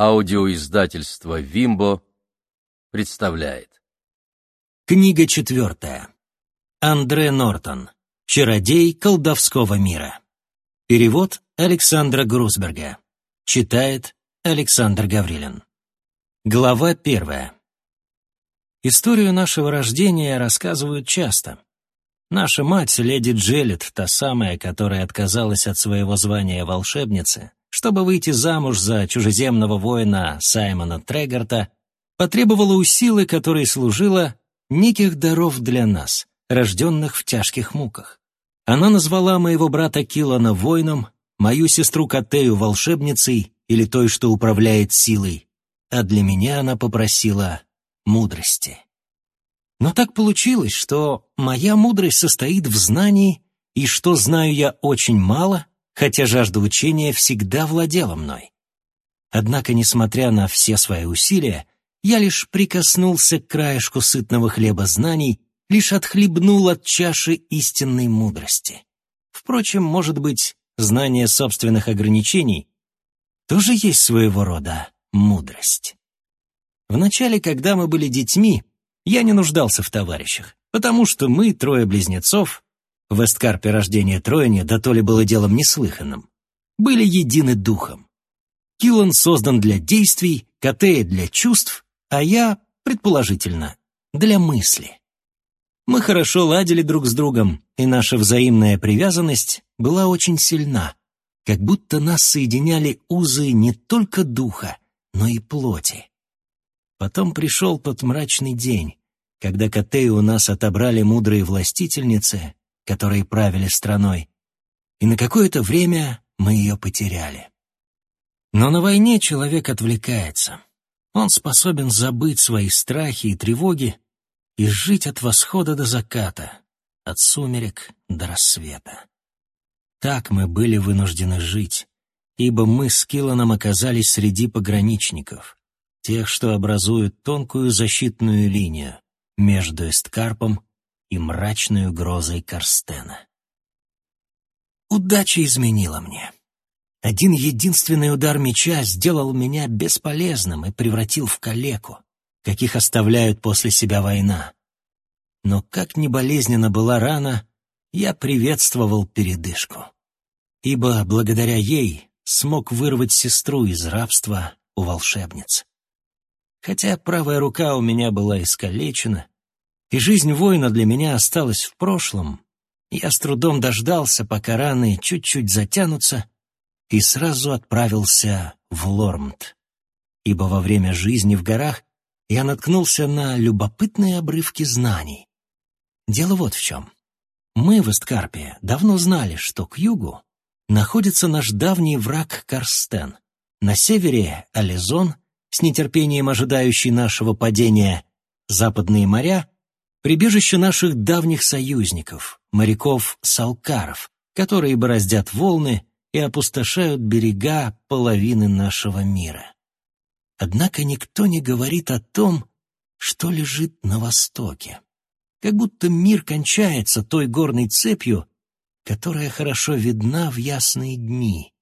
Аудиоиздательство «Вимбо» представляет. Книга четвертая. Андре Нортон. «Чародей колдовского мира». Перевод Александра Грусберга. Читает Александр Гаврилин. Глава первая. Историю нашего рождения рассказывают часто. Наша мать, леди Джелет, та самая, которая отказалась от своего звания волшебницы, чтобы выйти замуж за чужеземного воина Саймона Трегорта, потребовала у силы, которой служила, неких даров для нас, рожденных в тяжких муках. Она назвала моего брата Килана воином, мою сестру Катею волшебницей или той, что управляет силой, а для меня она попросила мудрости. Но так получилось, что моя мудрость состоит в знании, и что знаю я очень мало, хотя жажда учения всегда владела мной. Однако, несмотря на все свои усилия, я лишь прикоснулся к краешку сытного хлеба знаний, лишь отхлебнул от чаши истинной мудрости. Впрочем, может быть, знание собственных ограничений тоже есть своего рода мудрость. Вначале, когда мы были детьми, я не нуждался в товарищах, потому что мы, трое близнецов, в Эсткарпе рождение Троине да то ли было делом неслыханным. Были едины духом. Киллан создан для действий, Катея для чувств, а я, предположительно, для мысли. Мы хорошо ладили друг с другом, и наша взаимная привязанность была очень сильна, как будто нас соединяли узы не только духа, но и плоти. Потом пришел тот мрачный день, когда Катею у нас отобрали мудрые властительницы, которые правили страной, и на какое-то время мы ее потеряли. Но на войне человек отвлекается. Он способен забыть свои страхи и тревоги и жить от восхода до заката, от сумерек до рассвета. Так мы были вынуждены жить, ибо мы с Килланом оказались среди пограничников, тех, что образуют тонкую защитную линию между Эсткарпом и мрачной угрозой Карстена. Удача изменила мне. Один единственный удар меча сделал меня бесполезным и превратил в калеку, каких оставляют после себя война. Но как ни болезненно была рана, я приветствовал передышку. Ибо благодаря ей смог вырвать сестру из рабства у волшебниц. Хотя правая рука у меня была искалечена, и жизнь воина для меня осталась в прошлом, я с трудом дождался, пока раны чуть-чуть затянутся, и сразу отправился в Лормт, ибо во время жизни в горах я наткнулся на любопытные обрывки знаний. Дело вот в чем. Мы в Эсткарпе давно знали, что к югу находится наш давний враг Карстен, на севере — Ализон, с нетерпением ожидающий нашего падения, западные моря прибежище наших давних союзников, моряков-салкаров, которые бороздят волны и опустошают берега половины нашего мира. Однако никто не говорит о том, что лежит на востоке. Как будто мир кончается той горной цепью, которая хорошо видна в ясные дни.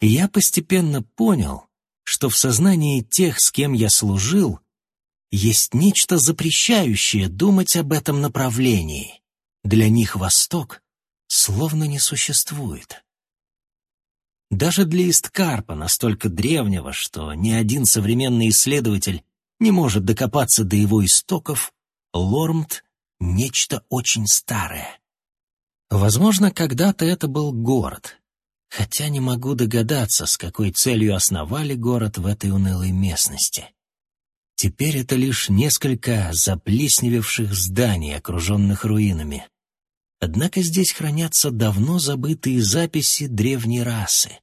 И я постепенно понял, что в сознании тех, с кем я служил, есть нечто запрещающее думать об этом направлении. Для них Восток словно не существует. Даже для Исткарпа, настолько древнего, что ни один современный исследователь не может докопаться до его истоков, Лормт — нечто очень старое. Возможно, когда-то это был город, хотя не могу догадаться, с какой целью основали город в этой унылой местности. Теперь это лишь несколько заплесневевших зданий, окруженных руинами. Однако здесь хранятся давно забытые записи древней расы.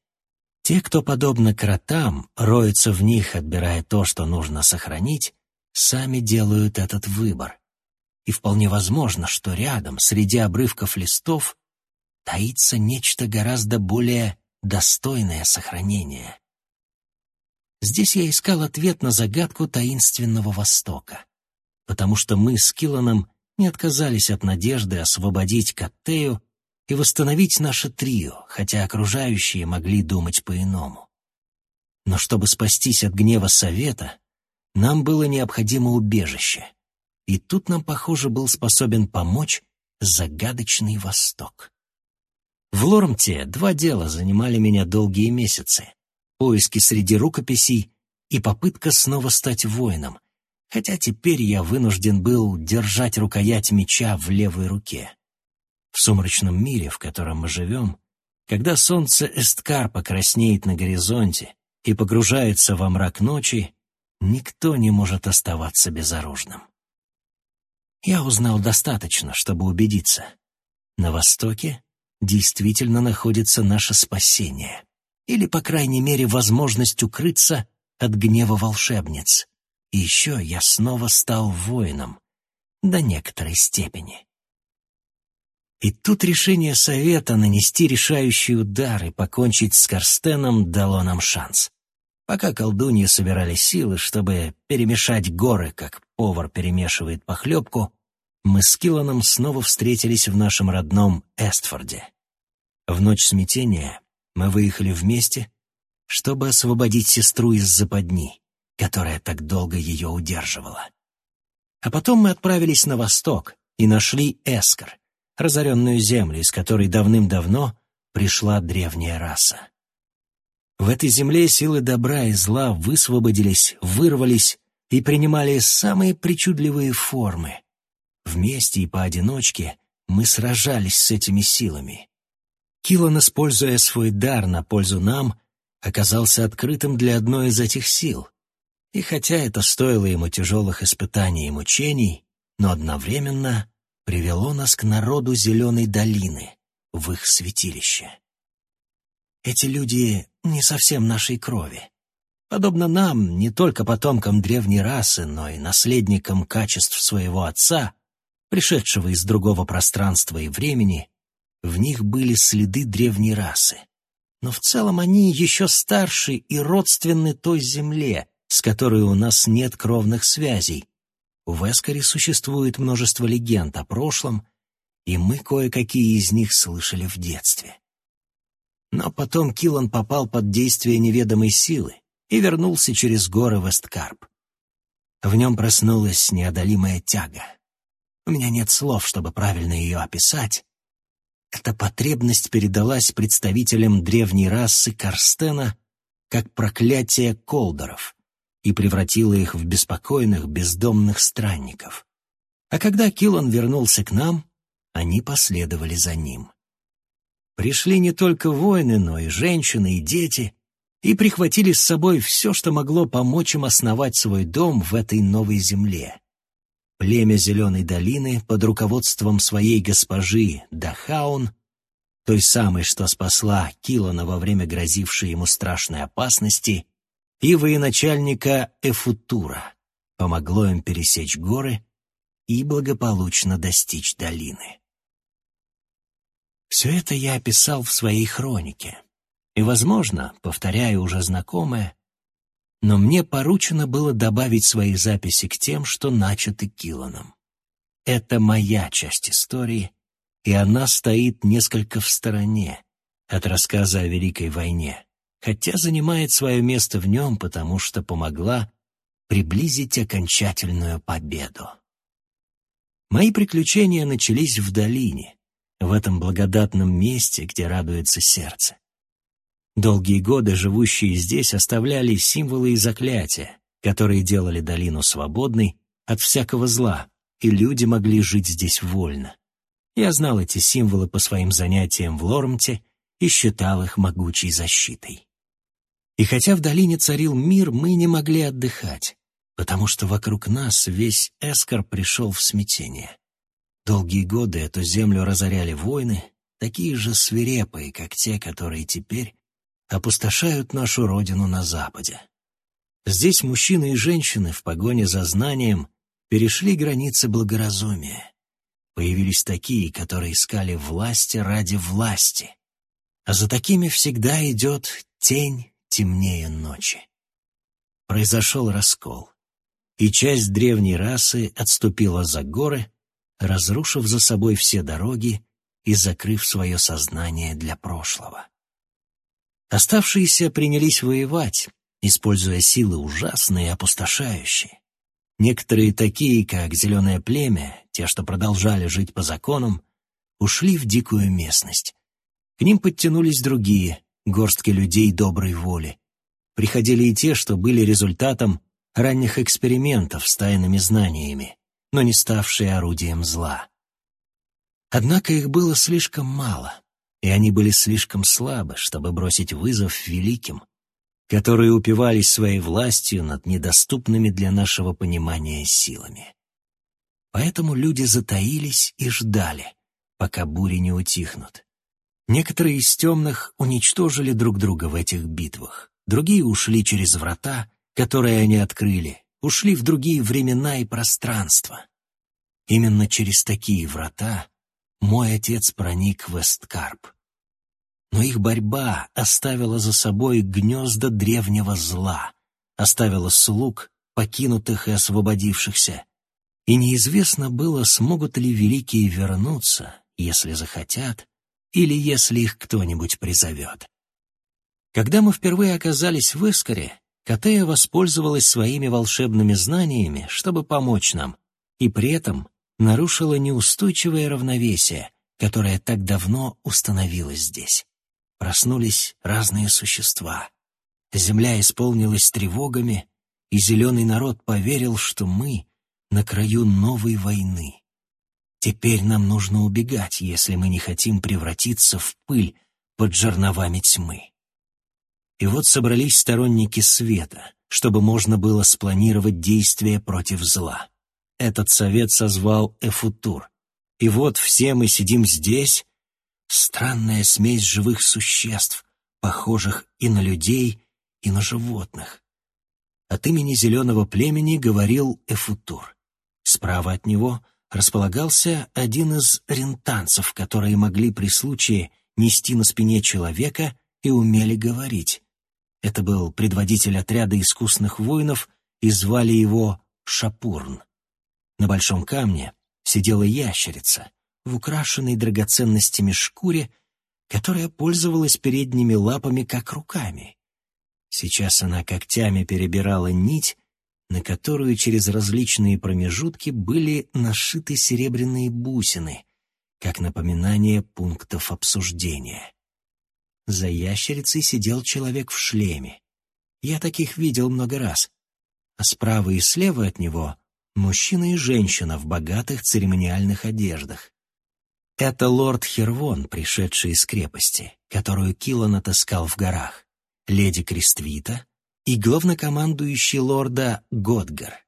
Те, кто, подобно кротам, роются в них, отбирая то, что нужно сохранить, сами делают этот выбор. И вполне возможно, что рядом, среди обрывков листов, таится нечто гораздо более достойное сохранения. Здесь я искал ответ на загадку таинственного Востока, потому что мы с Килланом не отказались от надежды освободить Каттею и восстановить наше трио, хотя окружающие могли думать по-иному. Но чтобы спастись от гнева совета, нам было необходимо убежище. И тут нам, похоже, был способен помочь загадочный Восток. В Лормте два дела занимали меня долгие месяцы. Поиски среди рукописей и попытка снова стать воином, хотя теперь я вынужден был держать рукоять меча в левой руке. В сумрачном мире, в котором мы живем, когда солнце Эсткарпа краснеет на горизонте и погружается во мрак ночи, никто не может оставаться безоружным. Я узнал достаточно, чтобы убедиться. На Востоке действительно находится наше спасение, или, по крайней мере, возможность укрыться от гнева волшебниц. И еще я снова стал воином, до некоторой степени. И тут решение совета нанести решающий удар и покончить с Карстеном дало нам шанс. Пока колдуньи собирали силы, чтобы перемешать горы, как повар перемешивает похлебку, мы с Килланом снова встретились в нашем родном Эстфорде. В ночь смятения мы выехали вместе, чтобы освободить сестру из западни, которая так долго ее удерживала. А потом мы отправились на восток и нашли Эскор, разоренную землю, из которой давным-давно пришла древняя раса. В этой земле силы добра и зла высвободились, вырвались и принимали самые причудливые формы. Вместе и поодиночке мы сражались с этими силами. Килан, используя свой дар на пользу нам, оказался открытым для одной из этих сил. И хотя это стоило ему тяжелых испытаний и мучений, но одновременно привело нас к народу Зеленой долины, в их святилище. Эти люди не совсем нашей крови. Подобно нам, не только потомкам древней расы, но и наследникам качеств своего отца, пришедшего из другого пространства и времени, в них были следы древней расы. Но в целом они еще старше и родственны той земле, с которой у нас нет кровных связей, в Эскаре существует множество легенд о прошлом, и мы кое-какие из них слышали в детстве. Но потом Киллан попал под действие неведомой силы и вернулся через горы Весткарп. В нем проснулась неодолимая тяга. У меня нет слов, чтобы правильно ее описать. Эта потребность передалась представителям древней расы Карстена как проклятие колдоров и превратила их в беспокойных, бездомных странников. А когда Киллан вернулся к нам, они последовали за ним. Пришли не только воины, но и женщины, и дети, и прихватили с собой все, что могло помочь им основать свой дом в этой новой земле. Племя Зеленой долины под руководством своей госпожи Дахаун, той самой, что спасла Килана во время грозившей ему страшной опасности, и военачальника Эфутура помогло им пересечь горы и благополучно достичь долины. Все это я описал в своей хронике, и, возможно, повторяю уже знакомое, но мне поручено было добавить свои записи к тем, что начаты Киланом. Это моя часть истории, и она стоит несколько в стороне от рассказа о Великой войне хотя занимает свое место в нем, потому что помогла приблизить окончательную победу. Мои приключения начались в долине, в этом благодатном месте, где радуется сердце. Долгие годы живущие здесь оставляли символы и заклятия, которые делали долину свободной от всякого зла, и люди могли жить здесь вольно. Я знал эти символы по своим занятиям в Лормте и считал их могучей защитой. И хотя в долине царил мир, мы не могли отдыхать, потому что вокруг нас весь Эскор пришел в смятение. Долгие годы эту землю разоряли войны, такие же свирепые, как те, которые теперь опустошают нашу родину на Западе. Здесь мужчины и женщины в погоне за знанием перешли границы благоразумия. Появились такие, которые искали власти ради власти. А за такими всегда идет тень темнее ночи. Произошел раскол, и часть древней расы отступила за горы, разрушив за собой все дороги и закрыв свое сознание для прошлого. Оставшиеся принялись воевать, используя силы ужасные и опустошающие. Некоторые такие, как зеленое племя, те, что продолжали жить по законам, ушли в дикую местность. К ним подтянулись другие, горстки людей доброй воли. Приходили и те, что были результатом ранних экспериментов с тайными знаниями, но не ставшие орудием зла. Однако их было слишком мало, и они были слишком слабы, чтобы бросить вызов великим, которые упивались своей властью над недоступными для нашего понимания силами. Поэтому люди затаились и ждали, пока бури не утихнут. Некоторые из темных уничтожили друг друга в этих битвах, другие ушли через врата, которые они открыли, ушли в другие времена и пространства. Именно через такие врата мой отец проник в Эсткарп. Но их борьба оставила за собой гнезда древнего зла, оставила слуг, покинутых и освободившихся. И неизвестно было, смогут ли великие вернуться, если захотят, или если их кто-нибудь призовет. Когда мы впервые оказались в Искаре, Катея воспользовалась своими волшебными знаниями, чтобы помочь нам, и при этом нарушила неустойчивое равновесие, которое так давно установилось здесь проснулись разные существа. Земля исполнилась тревогами, и зеленый народ поверил, что мы на краю новой войны. Теперь нам нужно убегать, если мы не хотим превратиться в пыль под жерновами тьмы. И вот собрались сторонники света, чтобы можно было спланировать действия против зла. Этот совет созвал Эфутур. И вот все мы сидим здесь, Странная смесь живых существ, похожих и на людей, и на животных. От имени зеленого племени говорил Эфутур. Справа от него располагался один из рентанцев, которые могли при случае нести на спине человека и умели говорить. Это был предводитель отряда искусных воинов, и звали его Шапурн. На большом камне сидела ящерица — в украшенной драгоценностями шкуре, которая пользовалась передними лапами как руками. Сейчас она когтями перебирала нить, на которую через различные промежутки были нашиты серебряные бусины, как напоминание пунктов обсуждения. За ящерицей сидел человек в шлеме. Я таких видел много раз. А справа и слева от него — мужчина и женщина в богатых церемониальных одеждах. Это лорд Хервон, пришедший из крепости, которую Килан отыскал в горах, леди Криствита и главнокомандующий лорда Годгар.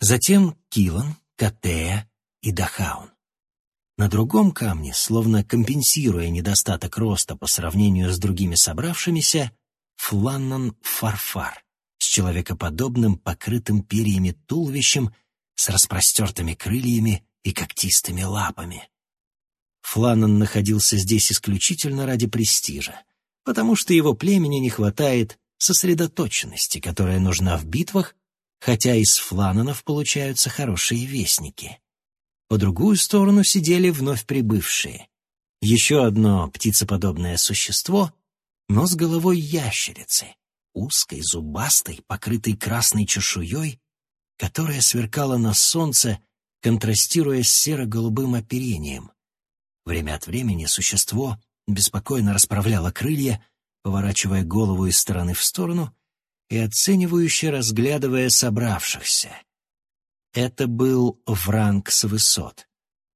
Затем Килан, Катея и Дахаун. На другом камне, словно компенсируя недостаток роста по сравнению с другими собравшимися, Фланнан Фарфар с человекоподобным, покрытым перьями туловищем, с распростертыми крыльями и когтистыми лапами. Фланнан находился здесь исключительно ради престижа, потому что его племени не хватает сосредоточенности, которая нужна в битвах, хотя из флананов получаются хорошие вестники. По другую сторону сидели вновь прибывшие. Еще одно птицеподобное существо, но с головой ящерицы, узкой, зубастой, покрытой красной чешуей, которая сверкала на солнце, контрастируя с серо-голубым оперением. Время от времени существо беспокойно расправляло крылья, поворачивая голову из стороны в сторону и оценивающе разглядывая собравшихся. Это был Вранг с высот,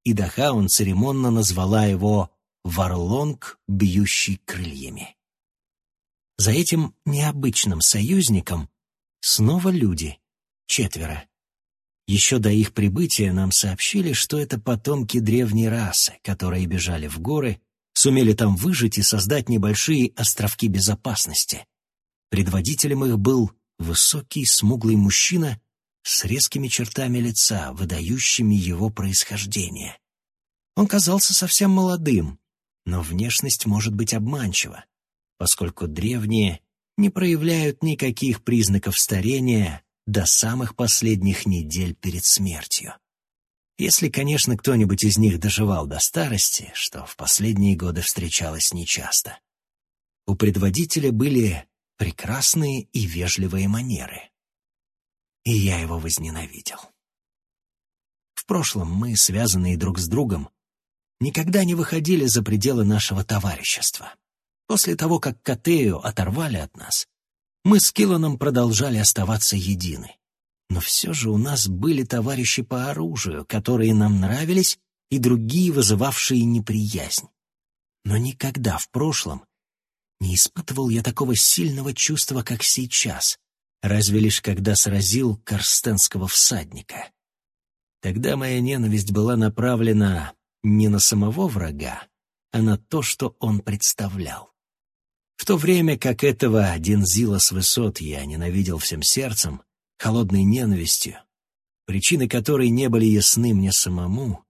и Дахаун церемонно назвала его «Варлонг, бьющий крыльями». За этим необычным союзником снова люди, четверо, еще до их прибытия нам сообщили, что это потомки древней расы, которые бежали в горы, сумели там выжить и создать небольшие островки безопасности. Предводителем их был высокий, смуглый мужчина с резкими чертами лица, выдающими его происхождение. Он казался совсем молодым, но внешность может быть обманчива, поскольку древние не проявляют никаких признаков старения до самых последних недель перед смертью. Если, конечно, кто-нибудь из них доживал до старости, что в последние годы встречалось нечасто. У предводителя были прекрасные и вежливые манеры. И я его возненавидел. В прошлом мы, связанные друг с другом, никогда не выходили за пределы нашего товарищества. После того, как Катею оторвали от нас, мы с Килланом продолжали оставаться едины. Но все же у нас были товарищи по оружию, которые нам нравились, и другие, вызывавшие неприязнь. Но никогда в прошлом не испытывал я такого сильного чувства, как сейчас, разве лишь когда сразил корстенского всадника. Тогда моя ненависть была направлена не на самого врага, а на то, что он представлял. В то время как этого Дензила с высот я ненавидел всем сердцем, холодной ненавистью, причины которой не были ясны мне самому,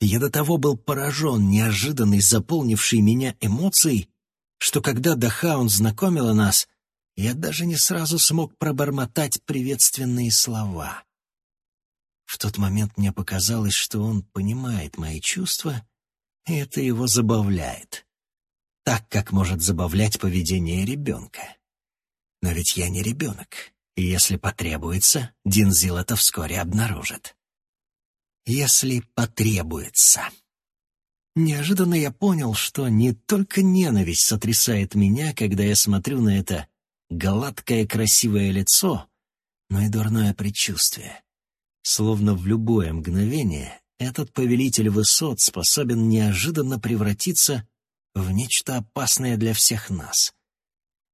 я до того был поражен неожиданной заполнившей меня эмоцией, что когда Дахаун знакомила нас, я даже не сразу смог пробормотать приветственные слова. В тот момент мне показалось, что он понимает мои чувства, и это его забавляет. Так, как может забавлять поведение ребенка. Но ведь я не ребенок, и если потребуется, Динзил это вскоре обнаружит если потребуется. Неожиданно я понял, что не только ненависть сотрясает меня, когда я смотрю на это гладкое красивое лицо, но и дурное предчувствие. Словно в любое мгновение этот повелитель высот способен неожиданно превратиться в нечто опасное для всех нас.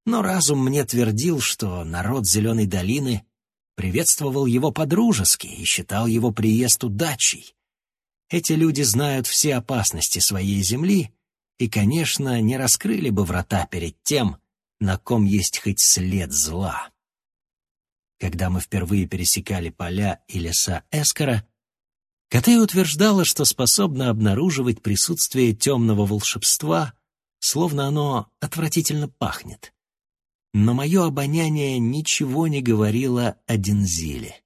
Но разум мне твердил, что народ Зеленой долины приветствовал его по-дружески и считал его приезд удачей. Эти люди знают все опасности своей земли и, конечно, не раскрыли бы врата перед тем, на ком есть хоть след зла. Когда мы впервые пересекали поля и леса Эскара, Катей утверждала, что способна обнаруживать присутствие темного волшебства, словно оно отвратительно пахнет но мое обоняние ничего не говорило о Дензиле.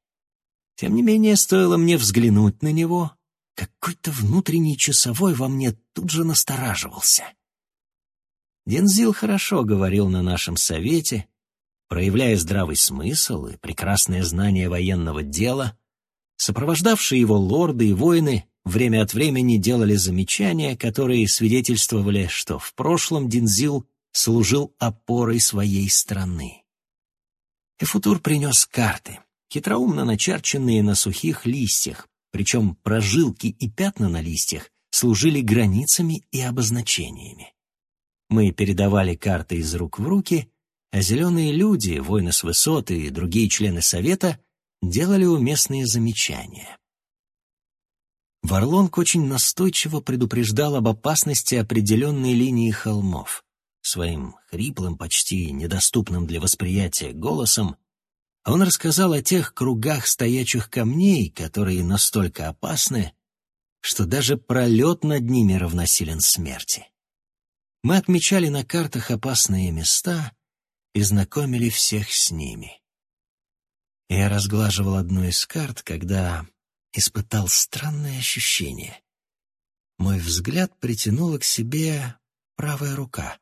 Тем не менее, стоило мне взглянуть на него, какой-то внутренний часовой во мне тут же настораживался. Дензил хорошо говорил на нашем совете, проявляя здравый смысл и прекрасное знание военного дела. Сопровождавшие его лорды и воины время от времени делали замечания, которые свидетельствовали, что в прошлом Дензил служил опорой своей страны. Эфутур принес карты, хитроумно начерченные на сухих листьях, причем прожилки и пятна на листьях служили границами и обозначениями. Мы передавали карты из рук в руки, а зеленые люди, воины с высоты и другие члены Совета делали уместные замечания. Варлонг очень настойчиво предупреждал об опасности определенной линии холмов. Своим хриплым, почти недоступным для восприятия голосом, он рассказал о тех кругах стоячих камней, которые настолько опасны, что даже пролет над ними равносилен смерти. Мы отмечали на картах опасные места и знакомили всех с ними. Я разглаживал одну из карт, когда испытал странное ощущение. Мой взгляд притянула к себе правая рука.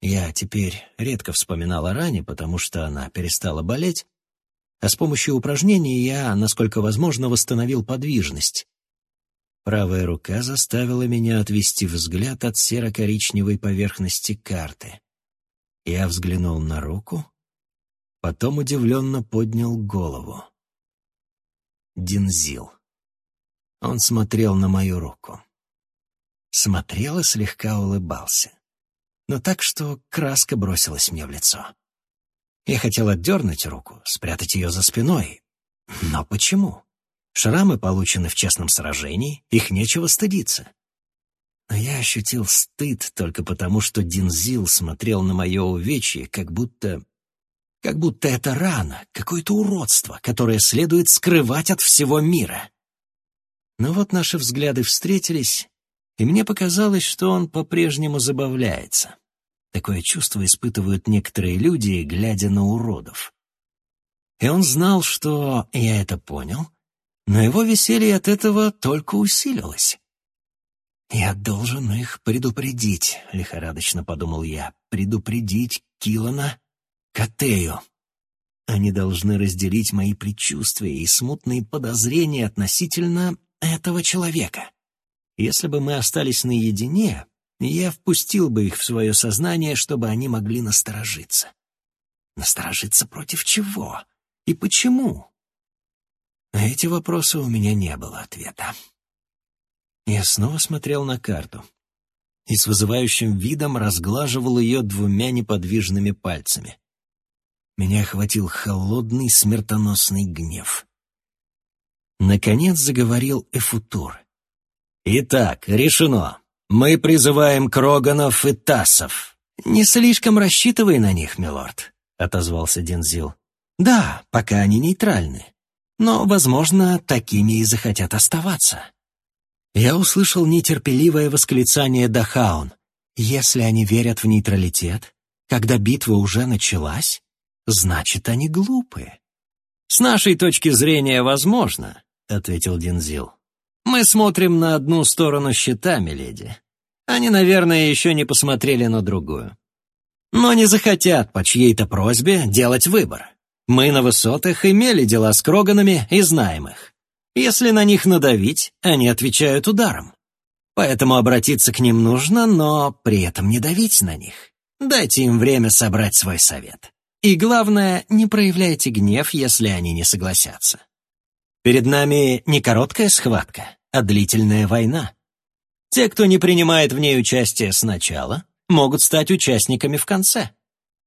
Я теперь редко вспоминал о ране, потому что она перестала болеть, а с помощью упражнений я, насколько возможно, восстановил подвижность. Правая рука заставила меня отвести взгляд от серо-коричневой поверхности карты. Я взглянул на руку, потом удивленно поднял голову. Динзил. Он смотрел на мою руку. Смотрел и слегка улыбался но так, что краска бросилась мне в лицо. Я хотел отдернуть руку, спрятать ее за спиной. Но почему? Шрамы получены в честном сражении, их нечего стыдиться. Но я ощутил стыд только потому, что Динзил смотрел на мое увечье, как будто... как будто это рана, какое-то уродство, которое следует скрывать от всего мира. Но вот наши взгляды встретились, и мне показалось, что он по-прежнему забавляется. Такое чувство испытывают некоторые люди, глядя на уродов. И он знал, что я это понял, но его веселье от этого только усилилось. «Я должен их предупредить», — лихорадочно подумал я, — «предупредить Килана Катею. Они должны разделить мои предчувствия и смутные подозрения относительно этого человека. Если бы мы остались наедине, я впустил бы их в свое сознание, чтобы они могли насторожиться. Насторожиться против чего? И почему? На эти вопросы у меня не было ответа. Я снова смотрел на карту и с вызывающим видом разглаживал ее двумя неподвижными пальцами. Меня охватил холодный смертоносный гнев. Наконец заговорил Эфутур. «Итак, решено. Мы призываем Кроганов и Тассов». «Не слишком рассчитывай на них, милорд», — отозвался Дензил. «Да, пока они нейтральны. Но, возможно, такими и захотят оставаться». Я услышал нетерпеливое восклицание Дахаун. «Если они верят в нейтралитет, когда битва уже началась, значит, они глупые». «С нашей точки зрения, возможно», — ответил Дензил. Мы смотрим на одну сторону щита, миледи. Они, наверное, еще не посмотрели на другую. Но не захотят по чьей-то просьбе делать выбор. Мы на высотах имели дела с Кроганами и знаем их. Если на них надавить, они отвечают ударом. Поэтому обратиться к ним нужно, но при этом не давить на них. Дайте им время собрать свой совет. И главное, не проявляйте гнев, если они не согласятся. Перед нами не короткая схватка, а длительная война. Те, кто не принимает в ней участие сначала, могут стать участниками в конце.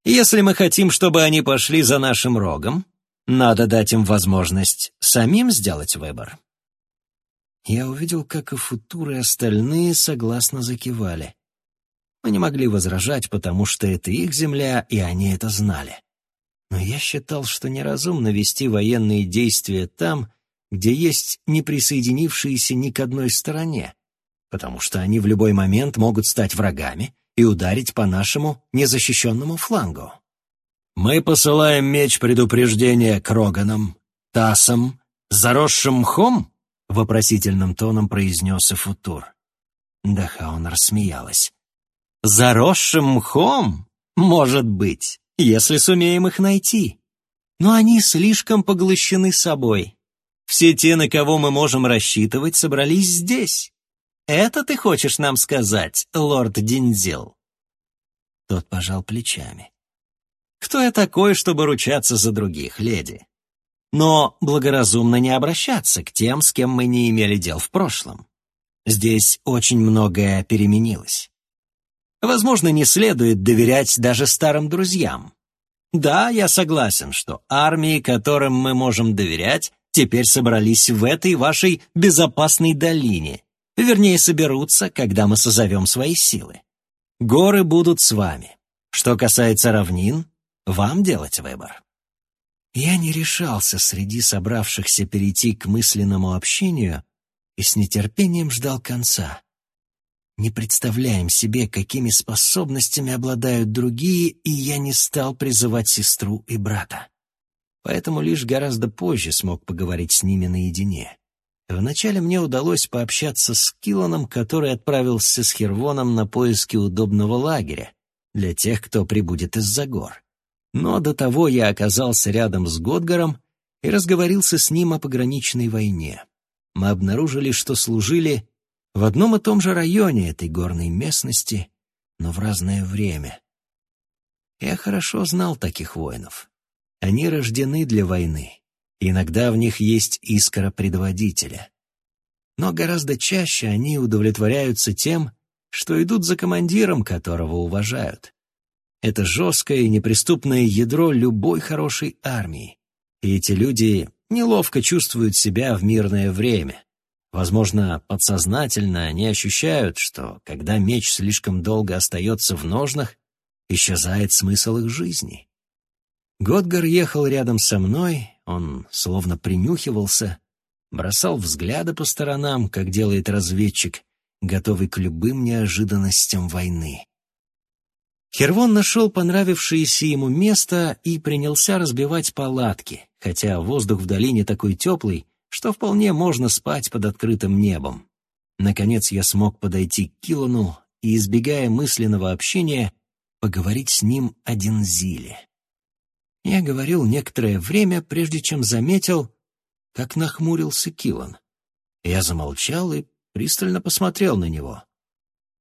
Если мы хотим, чтобы они пошли за нашим рогом, надо дать им возможность самим сделать выбор. Я увидел, как и Футур и остальные согласно закивали. Мы не могли возражать, потому что это их земля, и они это знали. Но я считал, что неразумно вести военные действия там, где есть не присоединившиеся ни к одной стороне, потому что они в любой момент могут стать врагами и ударить по нашему незащищенному флангу. Мы посылаем меч предупреждения к Роганам, Тасам, заросшим мхом, вопросительным тоном произнес Эфутур. Дахаун рассмеялась. «Заросшим мхом? Может быть, если сумеем их найти. Но они слишком поглощены собой, все те, на кого мы можем рассчитывать, собрались здесь. Это ты хочешь нам сказать, лорд Динзил?» Тот пожал плечами. «Кто я такой, чтобы ручаться за других, леди? Но благоразумно не обращаться к тем, с кем мы не имели дел в прошлом. Здесь очень многое переменилось. Возможно, не следует доверять даже старым друзьям. Да, я согласен, что армии, которым мы можем доверять, теперь собрались в этой вашей безопасной долине. Вернее, соберутся, когда мы созовем свои силы. Горы будут с вами. Что касается равнин, вам делать выбор. Я не решался среди собравшихся перейти к мысленному общению и с нетерпением ждал конца. Не представляем себе, какими способностями обладают другие, и я не стал призывать сестру и брата поэтому лишь гораздо позже смог поговорить с ними наедине. Вначале мне удалось пообщаться с Килланом, который отправился с Хервоном на поиски удобного лагеря для тех, кто прибудет из-за гор. Но до того я оказался рядом с Годгаром и разговорился с ним о пограничной войне. Мы обнаружили, что служили в одном и том же районе этой горной местности, но в разное время. Я хорошо знал таких воинов. Они рождены для войны. Иногда в них есть искра предводителя. Но гораздо чаще они удовлетворяются тем, что идут за командиром, которого уважают. Это жесткое и неприступное ядро любой хорошей армии. И эти люди неловко чувствуют себя в мирное время. Возможно, подсознательно они ощущают, что когда меч слишком долго остается в ножнах, исчезает смысл их жизни. Годгар ехал рядом со мной, он словно принюхивался, бросал взгляды по сторонам, как делает разведчик, готовый к любым неожиданностям войны. Хервон нашел понравившееся ему место и принялся разбивать палатки, хотя воздух в долине такой теплый, что вполне можно спать под открытым небом. Наконец я смог подойти к Килону и, избегая мысленного общения, поговорить с ним о Дензиле. Я говорил некоторое время, прежде чем заметил, как нахмурился Килан. Я замолчал и пристально посмотрел на него.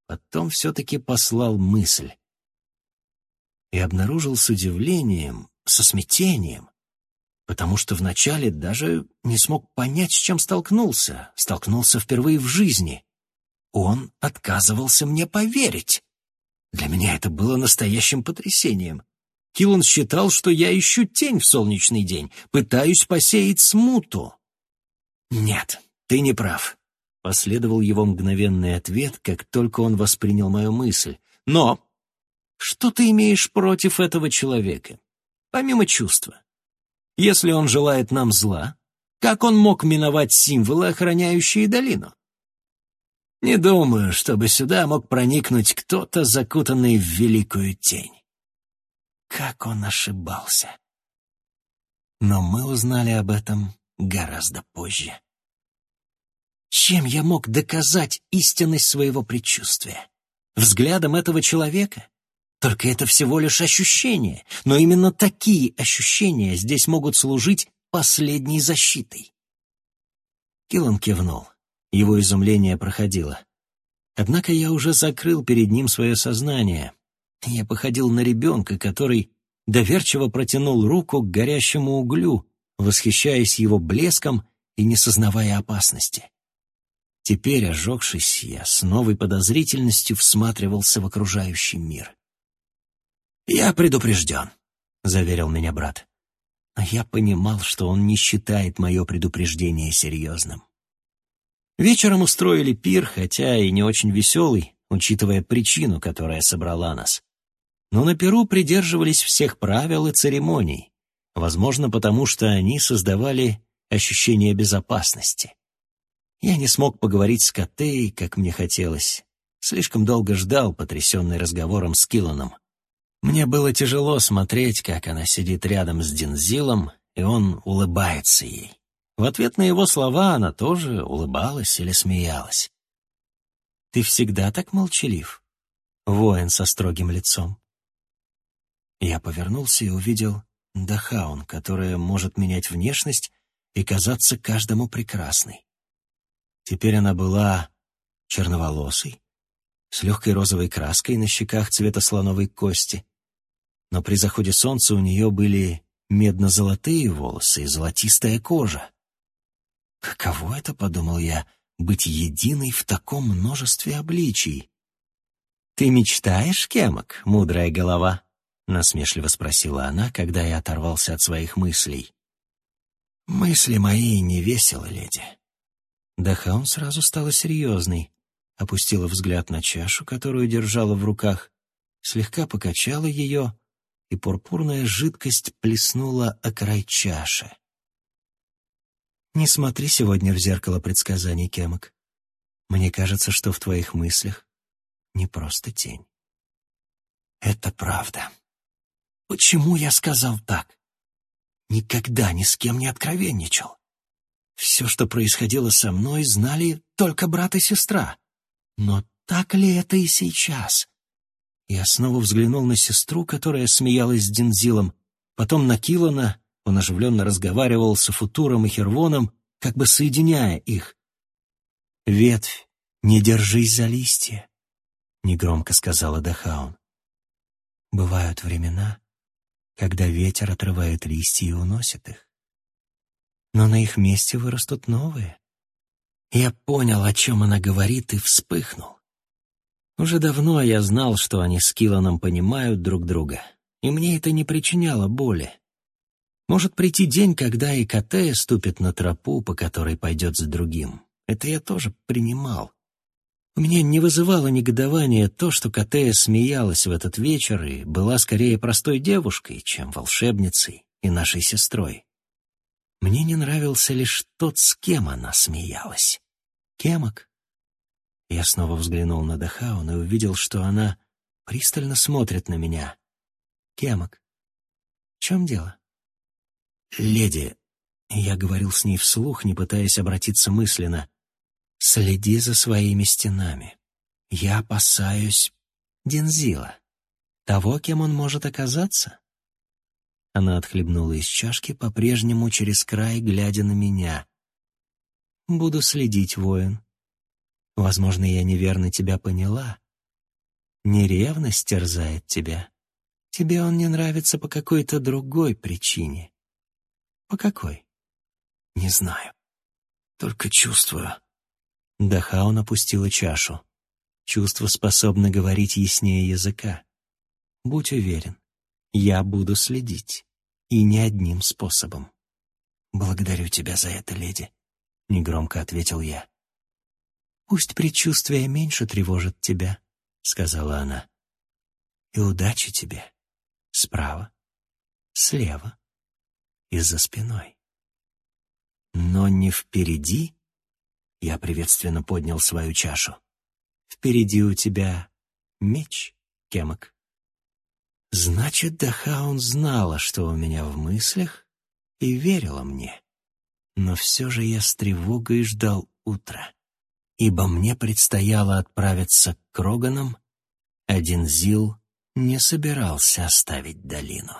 Потом все-таки послал мысль. И обнаружил с удивлением, со смятением, потому что вначале даже не смог понять, с чем столкнулся. Столкнулся впервые в жизни. Он отказывался мне поверить. Для меня это было настоящим потрясением. Киллан считал, что я ищу тень в солнечный день, пытаюсь посеять смуту. «Нет, ты не прав», — последовал его мгновенный ответ, как только он воспринял мою мысль. «Но что ты имеешь против этого человека, помимо чувства? Если он желает нам зла, как он мог миновать символы, охраняющие долину? Не думаю, чтобы сюда мог проникнуть кто-то, закутанный в великую тень. Как он ошибался. Но мы узнали об этом гораздо позже. Чем я мог доказать истинность своего предчувствия? Взглядом этого человека? Только это всего лишь ощущение, но именно такие ощущения здесь могут служить последней защитой. Киллан кивнул. Его изумление проходило. Однако я уже закрыл перед ним свое сознание. Я походил на ребенка, который доверчиво протянул руку к горящему углю, восхищаясь его блеском и не сознавая опасности. Теперь, ожегшись, я с новой подозрительностью всматривался в окружающий мир. «Я предупрежден», — заверил меня брат. А я понимал, что он не считает мое предупреждение серьезным. Вечером устроили пир, хотя и не очень веселый, учитывая причину, которая собрала нас. Но на пиру придерживались всех правил и церемоний, возможно, потому что они создавали ощущение безопасности. Я не смог поговорить с Котей, как мне хотелось. Слишком долго ждал, потрясенный разговором с Килланом. Мне было тяжело смотреть, как она сидит рядом с Динзилом, и он улыбается ей. В ответ на его слова она тоже улыбалась или смеялась. «Ты всегда так молчалив?» Воин со строгим лицом. Я повернулся и увидел Дахаун, которая может менять внешность и казаться каждому прекрасной. Теперь она была черноволосой, с легкой розовой краской на щеках цвета слоновой кости, но при заходе солнца у нее были медно-золотые волосы и золотистая кожа. Каково это, подумал я, быть единой в таком множестве обличий? «Ты мечтаешь, Кемок, мудрая голова?» — насмешливо спросила она, когда я оторвался от своих мыслей. «Мысли мои не веселы, леди». Дахаун сразу стала серьезной, опустила взгляд на чашу, которую держала в руках, слегка покачала ее, и пурпурная жидкость плеснула о край чаши. Не смотри сегодня в зеркало предсказаний, Кемок. Мне кажется, что в твоих мыслях не просто тень. Это правда. Почему я сказал так? Никогда ни с кем не откровенничал. Все, что происходило со мной, знали только брат и сестра. Но так ли это и сейчас? Я снова взглянул на сестру, которая смеялась с Динзилом, потом на Килана, он оживленно разговаривал с Футуром и Хервоном, как бы соединяя их. «Ветвь, не держись за листья», — негромко сказала Дахаун. «Бывают времена, когда ветер отрывает листья и уносит их. Но на их месте вырастут новые». Я понял, о чем она говорит, и вспыхнул. Уже давно я знал, что они с Килланом понимают друг друга, и мне это не причиняло боли. Может прийти день, когда и Катея ступит на тропу, по которой пойдет за другим. Это я тоже принимал. У меня не вызывало негодования то, что Катея смеялась в этот вечер и была скорее простой девушкой, чем волшебницей и нашей сестрой. Мне не нравился лишь тот, с кем она смеялась. Кемок. Я снова взглянул на Дахаун и увидел, что она пристально смотрит на меня. Кемок. В чем дело? «Леди», — я говорил с ней вслух, не пытаясь обратиться мысленно, — «следи за своими стенами. Я опасаюсь Дензила, того, кем он может оказаться». Она отхлебнула из чашки, по-прежнему через край, глядя на меня. «Буду следить, воин. Возможно, я неверно тебя поняла. Не ревность терзает тебя. Тебе он не нравится по какой-то другой причине. По какой? Не знаю. Только чувствую». Дахаун опустила чашу. Чувство способно говорить яснее языка. Будь уверен, я буду следить. И не одним способом. «Благодарю тебя за это, леди», — негромко ответил я. «Пусть предчувствие меньше тревожит тебя», — сказала она. «И удачи тебе. Справа, слева и за спиной». «Но не впереди?» — я приветственно поднял свою чашу. «Впереди у тебя меч, Кемок». Значит, Дахаун знала, что у меня в мыслях, и верила мне. Но все же я с тревогой ждал утра, ибо мне предстояло отправиться к Кроганам, один Зил не собирался оставить долину.